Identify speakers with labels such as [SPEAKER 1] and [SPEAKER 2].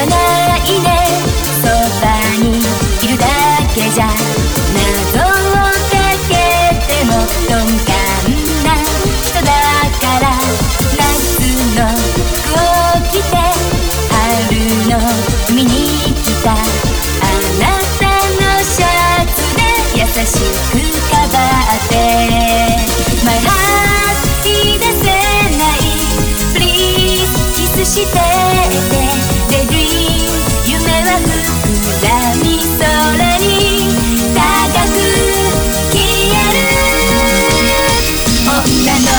[SPEAKER 1] らないねそばにいるだけじゃ謎をかけても鈍感な人だから夏の服を着て春の海に来たあなたのシャツで優しくかばって「My heart 出せない。Please キスして」夢はる夢は膨らみ空に高く消える。女の